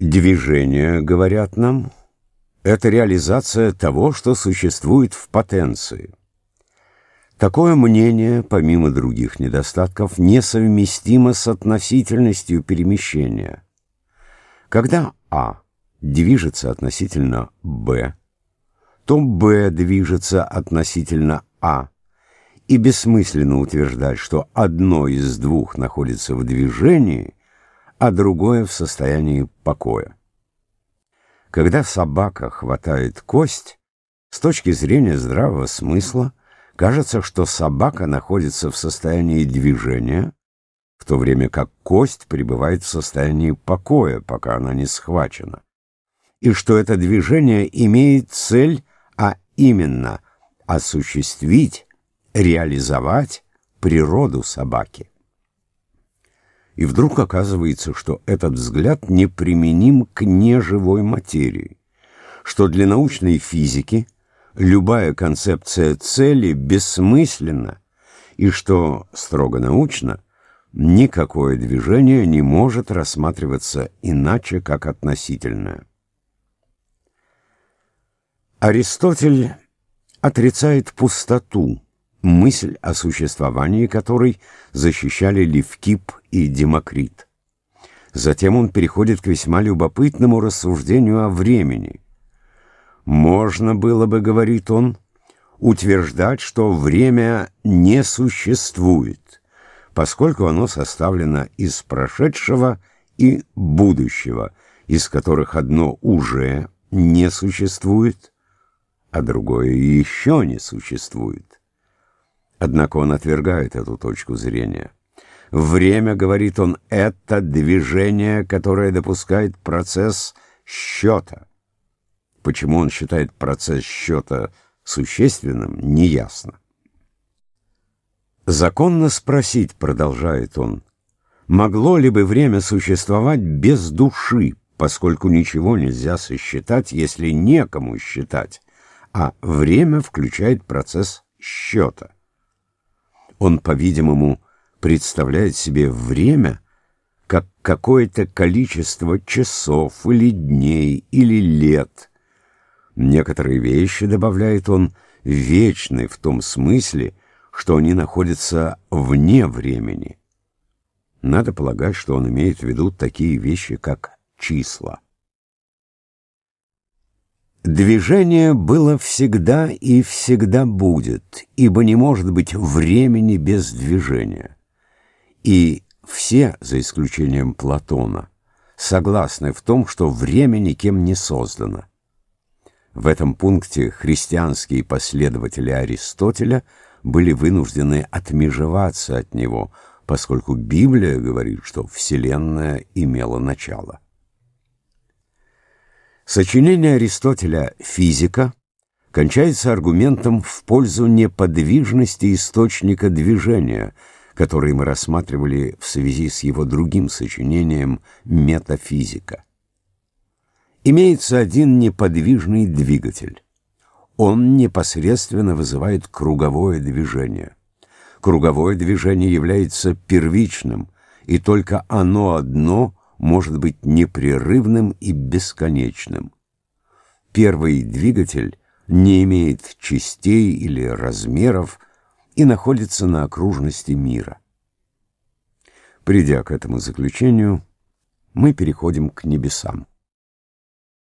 Движение, говорят нам, это реализация того, что существует в потенции. Такое мнение, помимо других недостатков, несовместимо с относительностью перемещения. Когда А движется относительно Б, то Б движется относительно А, и бессмысленно утверждать, что одно из двух находится в движении, а другое в состоянии покоя. Когда собака хватает кость, с точки зрения здравого смысла, кажется, что собака находится в состоянии движения, в то время как кость пребывает в состоянии покоя, пока она не схвачена, и что это движение имеет цель, а именно осуществить, реализовать природу собаки. И вдруг оказывается, что этот взгляд неприменим к неживой материи, что для научной физики любая концепция цели бессмысленна, и что, строго научно, никакое движение не может рассматриваться иначе, как относительное. Аристотель отрицает пустоту, мысль о существовании которой защищали Левкип и Демокрит. Затем он переходит к весьма любопытному рассуждению о времени. Можно было бы, говорит он, утверждать, что время не существует, поскольку оно составлено из прошедшего и будущего, из которых одно уже не существует, а другое еще не существует. Однако он отвергает эту точку зрения. Время, говорит он, это движение, которое допускает процесс счета. Почему он считает процесс счета существенным, неясно. Законно спросить, продолжает он, могло ли бы время существовать без души, поскольку ничего нельзя сосчитать, если некому считать, а время включает процесс счета. Он, по-видимому, представляет себе время как какое-то количество часов или дней или лет. Некоторые вещи, добавляет он, вечны в том смысле, что они находятся вне времени. Надо полагать, что он имеет в виду такие вещи, как числа. Движение было всегда и всегда будет, ибо не может быть времени без движения. И все, за исключением Платона, согласны в том, что время никем не создано. В этом пункте христианские последователи Аристотеля были вынуждены отмежеваться от него, поскольку Библия говорит, что Вселенная имела начало. Сочинение Аристотеля «Физика» кончается аргументом в пользу неподвижности источника движения, который мы рассматривали в связи с его другим сочинением «Метафизика». Имеется один неподвижный двигатель. Он непосредственно вызывает круговое движение. Круговое движение является первичным, и только оно одно – может быть непрерывным и бесконечным. Первый двигатель не имеет частей или размеров и находится на окружности мира. Придя к этому заключению, мы переходим к небесам.